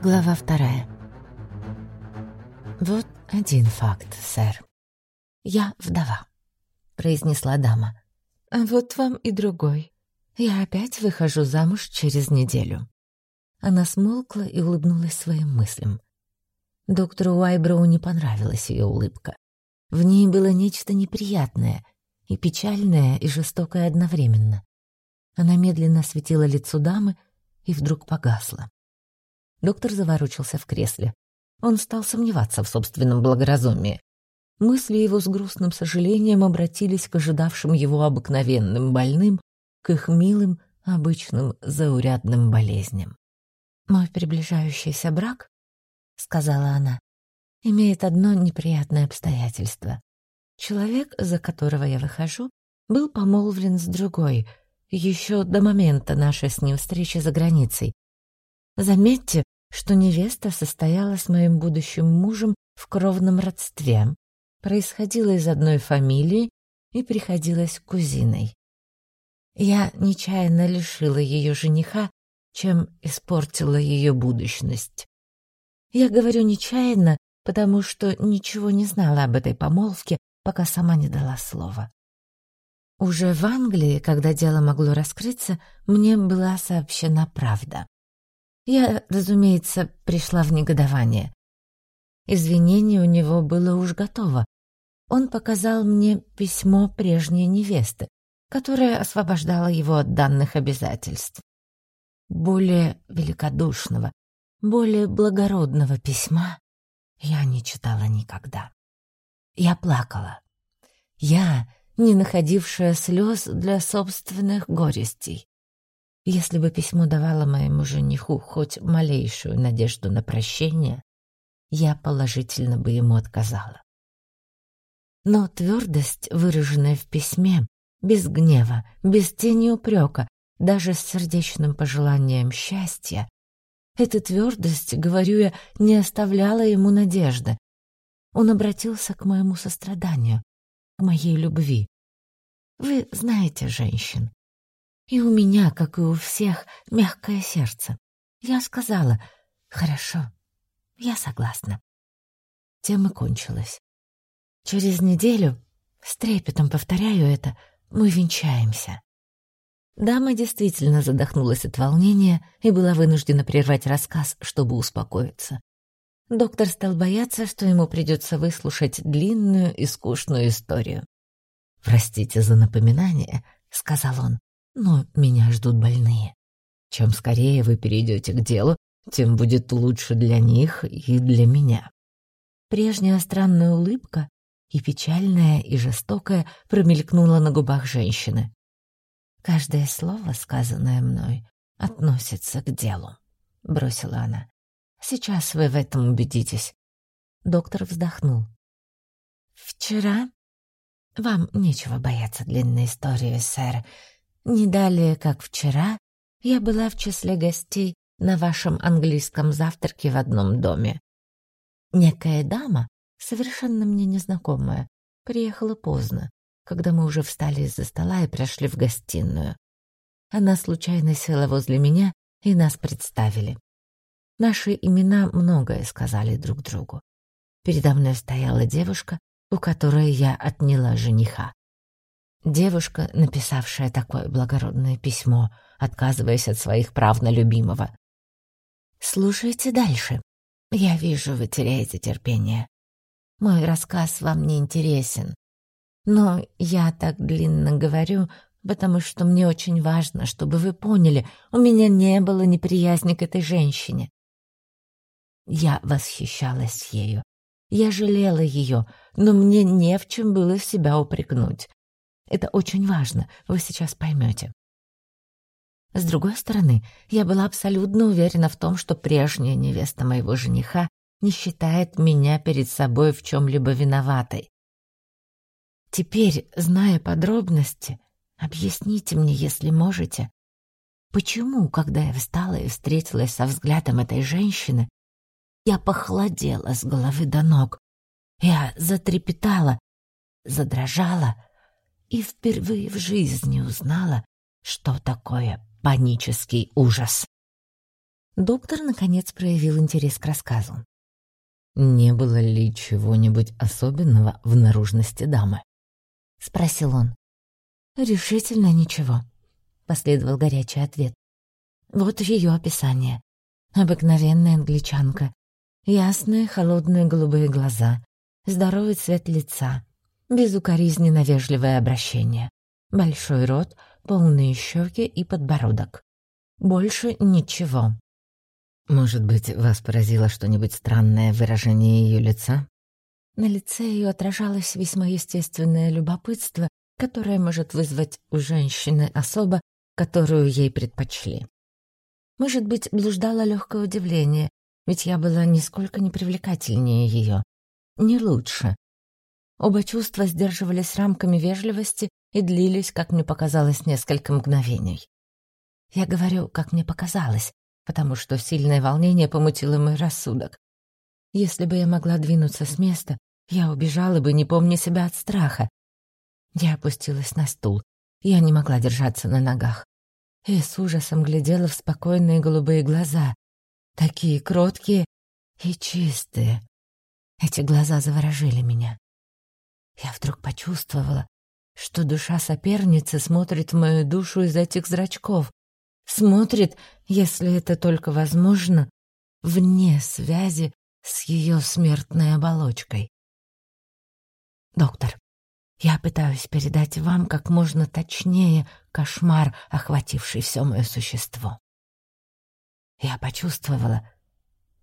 Глава вторая. «Вот один факт, сэр. Я вдова», — произнесла дама. «А вот вам и другой. Я опять выхожу замуж через неделю». Она смолкла и улыбнулась своим мыслям. Доктору Уайброу не понравилась ее улыбка. В ней было нечто неприятное, и печальное, и жестокое одновременно. Она медленно осветила лицо дамы и вдруг погасла. Доктор заворочился в кресле. Он стал сомневаться в собственном благоразумии. Мысли его с грустным сожалением обратились к ожидавшим его обыкновенным больным, к их милым, обычным заурядным болезням. «Мой приближающийся брак», — сказала она, — «имеет одно неприятное обстоятельство. Человек, за которого я выхожу, был помолвлен с другой, еще до момента нашей с ним встречи за границей, Заметьте, что невеста состояла с моим будущим мужем в кровном родстве, происходила из одной фамилии и приходилась кузиной. Я нечаянно лишила ее жениха, чем испортила ее будущность. Я говорю нечаянно, потому что ничего не знала об этой помолвке, пока сама не дала слова. Уже в Англии, когда дело могло раскрыться, мне была сообщена правда. Я, разумеется, пришла в негодование. Извинение у него было уж готово. Он показал мне письмо прежней невесты, которое освобождало его от данных обязательств. Более великодушного, более благородного письма я не читала никогда. Я плакала. Я, не находившая слез для собственных горестей. Если бы письмо давало моему жениху хоть малейшую надежду на прощение, я положительно бы ему отказала. Но твердость, выраженная в письме, без гнева, без тени упрека, даже с сердечным пожеланием счастья, эта твердость, говорю я, не оставляла ему надежды. Он обратился к моему состраданию, к моей любви. Вы знаете женщин. И у меня, как и у всех, мягкое сердце. Я сказала «Хорошо, я согласна». Тем и кончилось. Через неделю, с трепетом повторяю это, мы венчаемся. Дама действительно задохнулась от волнения и была вынуждена прервать рассказ, чтобы успокоиться. Доктор стал бояться, что ему придется выслушать длинную и скучную историю. «Простите за напоминание», — сказал он но меня ждут больные. Чем скорее вы перейдете к делу, тем будет лучше для них и для меня. Прежняя странная улыбка, и печальная, и жестокая, промелькнула на губах женщины. «Каждое слово, сказанное мной, относится к делу», — бросила она. «Сейчас вы в этом убедитесь». Доктор вздохнул. «Вчера...» «Вам нечего бояться длинной истории, сэр. Не далее, как вчера, я была в числе гостей на вашем английском завтраке в одном доме. Некая дама, совершенно мне незнакомая, приехала поздно, когда мы уже встали из-за стола и прошли в гостиную. Она случайно села возле меня, и нас представили. Наши имена многое сказали друг другу. Передо мной стояла девушка, у которой я отняла жениха. Девушка, написавшая такое благородное письмо, отказываясь от своих прав на любимого. «Слушайте дальше. Я вижу, вы теряете терпение. Мой рассказ вам не интересен. Но я так длинно говорю, потому что мне очень важно, чтобы вы поняли, у меня не было неприязни к этой женщине. Я восхищалась ею. Я жалела ее, но мне не в чем было себя упрекнуть. Это очень важно, вы сейчас поймете. С другой стороны, я была абсолютно уверена в том, что прежняя невеста моего жениха не считает меня перед собой в чем-либо виноватой. Теперь, зная подробности, объясните мне, если можете, почему, когда я встала и встретилась со взглядом этой женщины, я похолодела с головы до ног, я затрепетала, задрожала, и впервые в жизни узнала, что такое панический ужас. Доктор, наконец, проявил интерес к рассказу. «Не было ли чего-нибудь особенного в наружности дамы?» — спросил он. «Решительно ничего», — последовал горячий ответ. «Вот ее описание. Обыкновенная англичанка. Ясные, холодные голубые глаза, здоровый цвет лица, безукоризненно вежливое обращение, большой рот, полные щеки и подбородок. Больше ничего. Может быть, вас поразило что-нибудь странное выражение ее лица? На лице ее отражалось весьма естественное любопытство, которое может вызвать у женщины особо, которую ей предпочли. Может быть, блуждало легкое удивление, ведь я была нисколько не привлекательнее ее, не лучше. Оба чувства сдерживались рамками вежливости и длились, как мне показалось, несколько мгновений. Я говорю, как мне показалось, потому что сильное волнение помутило мой рассудок. Если бы я могла двинуться с места, я убежала бы, не помня себя от страха. Я опустилась на стул. Я не могла держаться на ногах. И с ужасом глядела в спокойные голубые глаза. Такие кроткие и чистые. Эти глаза заворожили меня. Я вдруг почувствовала, что душа соперницы смотрит в мою душу из этих зрачков, смотрит, если это только возможно, вне связи с ее смертной оболочкой. Доктор, я пытаюсь передать вам как можно точнее кошмар, охвативший все мое существо. Я почувствовала,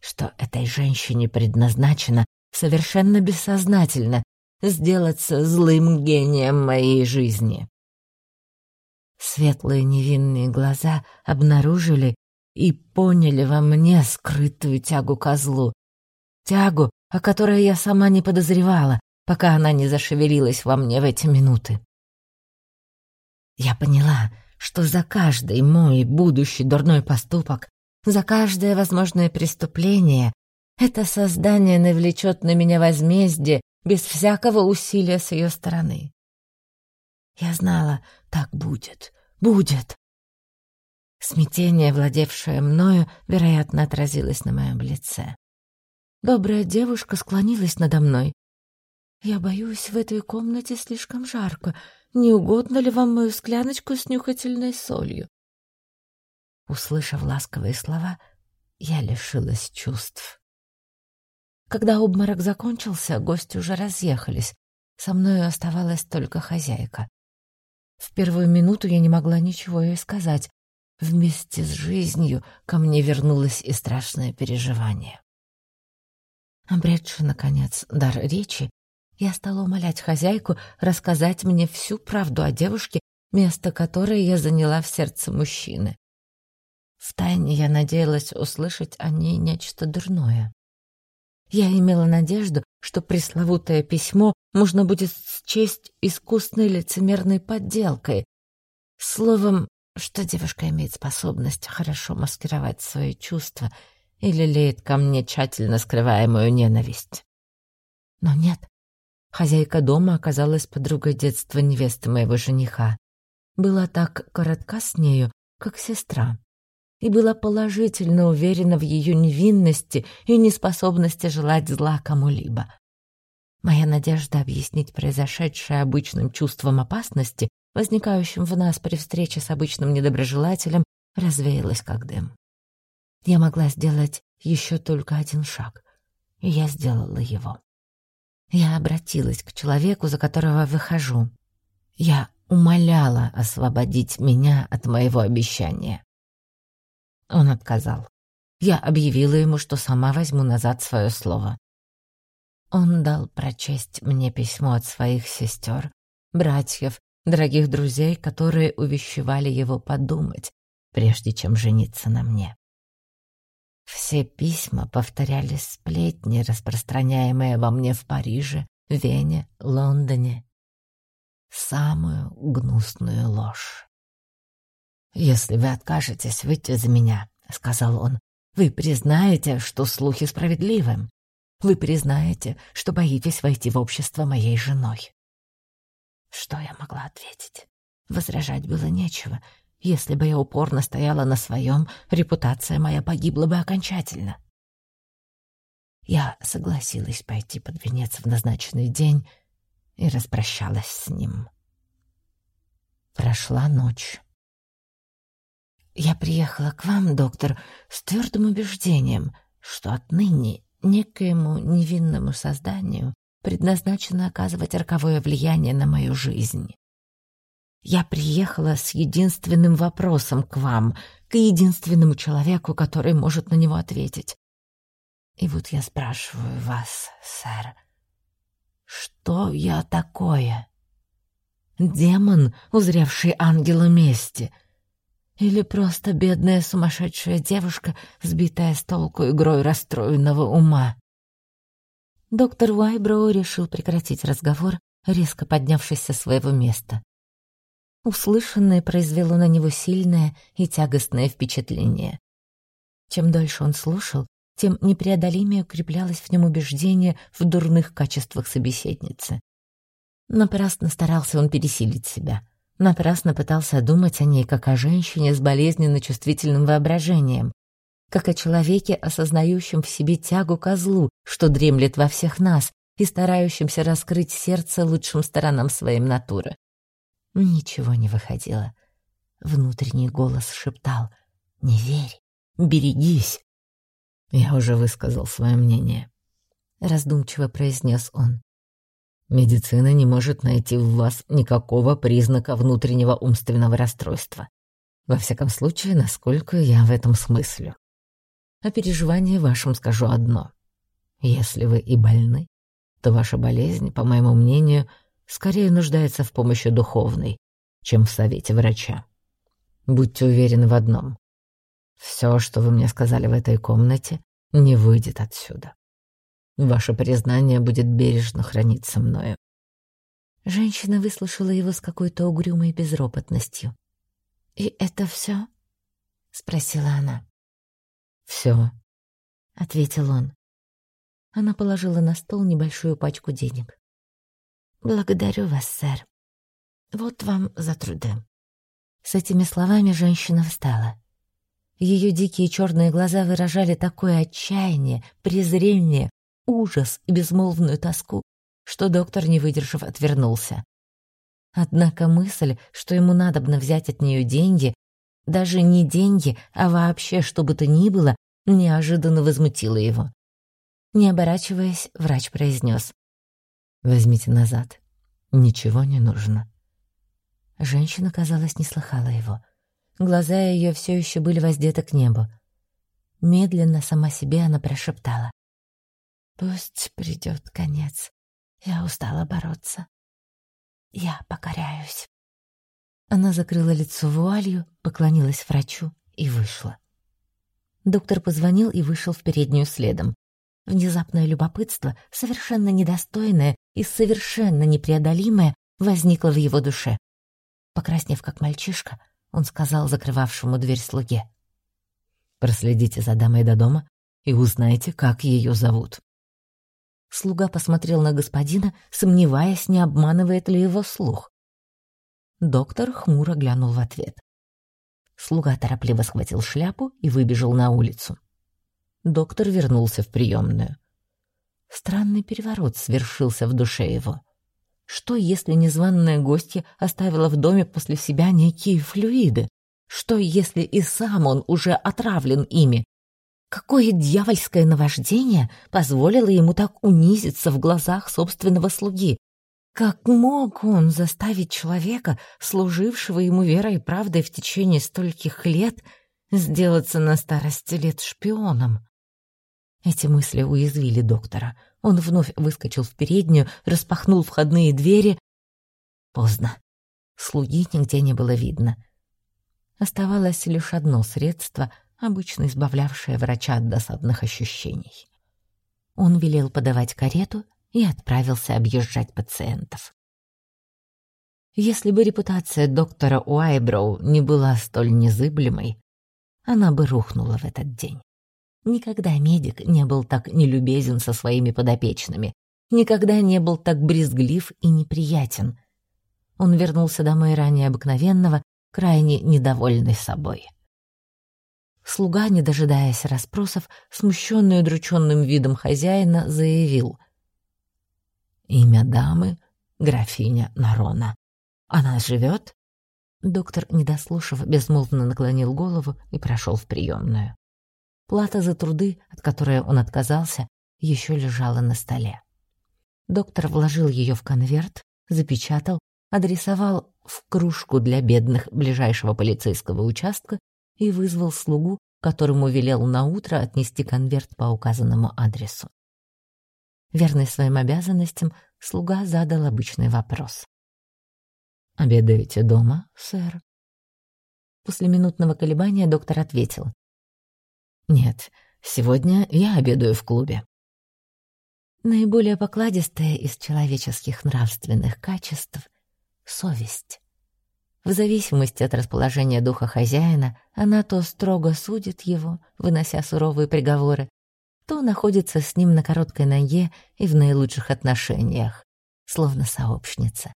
что этой женщине предназначено совершенно бессознательно сделаться злым гением моей жизни. Светлые невинные глаза обнаружили и поняли во мне скрытую тягу козлу. Тягу, о которой я сама не подозревала, пока она не зашевелилась во мне в эти минуты. Я поняла, что за каждый мой будущий дурной поступок, за каждое возможное преступление это создание навлечет на меня возмездие без всякого усилия с ее стороны. Я знала, так будет, будет. Смятение, владевшее мною, вероятно, отразилось на моем лице. Добрая девушка склонилась надо мной. «Я боюсь, в этой комнате слишком жарко. Не угодно ли вам мою скляночку с нюхательной солью?» Услышав ласковые слова, я лишилась чувств. Когда обморок закончился, гости уже разъехались. Со мной оставалась только хозяйка. В первую минуту я не могла ничего ей сказать. Вместе с жизнью ко мне вернулось и страшное переживание. Обретши, наконец, дар речи, я стала умолять хозяйку рассказать мне всю правду о девушке, место которой я заняла в сердце мужчины. Втайне я надеялась услышать о ней нечто дурное. Я имела надежду, что пресловутое письмо можно будет счесть искусной лицемерной подделкой. Словом, что девушка имеет способность хорошо маскировать свои чувства и лелеет ко мне тщательно скрываемую ненависть. Но нет, хозяйка дома оказалась подругой детства невесты моего жениха. Была так коротка с нею, как сестра и была положительно уверена в ее невинности и неспособности желать зла кому-либо. Моя надежда объяснить произошедшее обычным чувством опасности, возникающим в нас при встрече с обычным недоброжелателем, развеялась как дым. Я могла сделать еще только один шаг, и я сделала его. Я обратилась к человеку, за которого выхожу. Я умоляла освободить меня от моего обещания. Он отказал. Я объявила ему, что сама возьму назад свое слово. Он дал прочесть мне письмо от своих сестер, братьев, дорогих друзей, которые увещевали его подумать, прежде чем жениться на мне. Все письма повторяли сплетни, распространяемые во мне в Париже, Вене, Лондоне. Самую гнусную ложь. «Если вы откажетесь выйти за меня», — сказал он, — «вы признаете, что слухи справедливы. Вы признаете, что боитесь войти в общество моей женой». Что я могла ответить? Возражать было нечего. Если бы я упорно стояла на своем, репутация моя погибла бы окончательно. Я согласилась пойти под венец в назначенный день и распрощалась с ним. Прошла ночь. Я приехала к вам, доктор, с твердым убеждением, что отныне некоему невинному созданию предназначено оказывать роковое влияние на мою жизнь. Я приехала с единственным вопросом к вам, к единственному человеку, который может на него ответить. И вот я спрашиваю вас, сэр, что я такое? Демон, узревший ангела мести? Или просто бедная сумасшедшая девушка, сбитая с толку игрой расстроенного ума? Доктор Уайброу решил прекратить разговор, резко поднявшись со своего места. Услышанное произвело на него сильное и тягостное впечатление. Чем дольше он слушал, тем непреодолимее укреплялось в нем убеждение в дурных качествах собеседницы. Напрасно старался он пересилить себя. Напрасно пытался думать о ней как о женщине с болезненно чувствительным воображением, как о человеке, осознающем в себе тягу козлу, что дремлет во всех нас, и старающимся раскрыть сердце лучшим сторонам своей натуры. Ничего не выходило. Внутренний голос шептал «Не верь, берегись». «Я уже высказал свое мнение», — раздумчиво произнес он. «Медицина не может найти в вас никакого признака внутреннего умственного расстройства. Во всяком случае, насколько я в этом смыслю. О переживании вашем скажу одно. Если вы и больны, то ваша болезнь, по моему мнению, — скорее нуждается в помощи духовной, чем в совете врача. Будьте уверены в одном. Все, что вы мне сказали в этой комнате, не выйдет отсюда. Ваше признание будет бережно храниться мною. Женщина выслушала его с какой-то угрюмой безропотностью. «И это все? спросила она. Все, ответил он. Она положила на стол небольшую пачку денег. «Благодарю вас, сэр. Вот вам за труды». С этими словами женщина встала. Ее дикие черные глаза выражали такое отчаяние, презрение, ужас и безмолвную тоску, что доктор, не выдержав, отвернулся. Однако мысль, что ему надобно взять от нее деньги, даже не деньги, а вообще что бы то ни было, неожиданно возмутила его. Не оборачиваясь, врач произнес. Возьмите назад. Ничего не нужно. Женщина, казалось, не слыхала его. Глаза ее все еще были воздеты к небу. Медленно сама себе она прошептала. «Пусть придет конец. Я устала бороться. Я покоряюсь». Она закрыла лицо вуалью, поклонилась врачу и вышла. Доктор позвонил и вышел в переднюю следом. Внезапное любопытство, совершенно недостойное и совершенно непреодолимое, возникло в его душе. Покраснев как мальчишка, он сказал закрывавшему дверь слуге. «Проследите за дамой до дома и узнайте, как ее зовут». Слуга посмотрел на господина, сомневаясь, не обманывает ли его слух. Доктор хмуро глянул в ответ. Слуга торопливо схватил шляпу и выбежал на улицу доктор вернулся в приемную. Странный переворот свершился в душе его. Что, если незваная гостья оставила в доме после себя некие флюиды? Что, если и сам он уже отравлен ими? Какое дьявольское наваждение позволило ему так унизиться в глазах собственного слуги? Как мог он заставить человека, служившего ему верой и правдой в течение стольких лет, сделаться на старости лет шпионом? Эти мысли уязвили доктора. Он вновь выскочил в переднюю, распахнул входные двери. Поздно. Слуги нигде не было видно. Оставалось лишь одно средство, обычно избавлявшее врача от досадных ощущений. Он велел подавать карету и отправился объезжать пациентов. Если бы репутация доктора Уайброу не была столь незыблемой, она бы рухнула в этот день. Никогда медик не был так нелюбезен со своими подопечными, никогда не был так брезглив и неприятен. Он вернулся домой ранее обыкновенного крайне недовольный собой. Слуга, не дожидаясь расспросов, смущенный удрученным видом хозяина, заявил. «Имя дамы — графиня Нарона. Она живет?» Доктор, не дослушав, безмолвно наклонил голову и прошел в приемную. Плата за труды, от которой он отказался, еще лежала на столе. Доктор вложил ее в конверт, запечатал, адресовал в кружку для бедных ближайшего полицейского участка и вызвал слугу, которому велел на утро отнести конверт по указанному адресу. Верный своим обязанностям, слуга задал обычный вопрос. «Обедаете дома, сэр?» После минутного колебания доктор ответил. «Нет, сегодня я обедаю в клубе». Наиболее покладистое из человеческих нравственных качеств — совесть. В зависимости от расположения духа хозяина, она то строго судит его, вынося суровые приговоры, то находится с ним на короткой ноге и в наилучших отношениях, словно сообщница.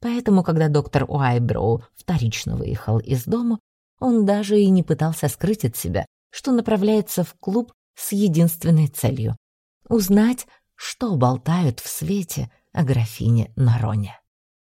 Поэтому, когда доктор Уайброу вторично выехал из дома, он даже и не пытался скрыть от себя, что направляется в клуб с единственной целью — узнать, что болтают в свете о графине Нароне.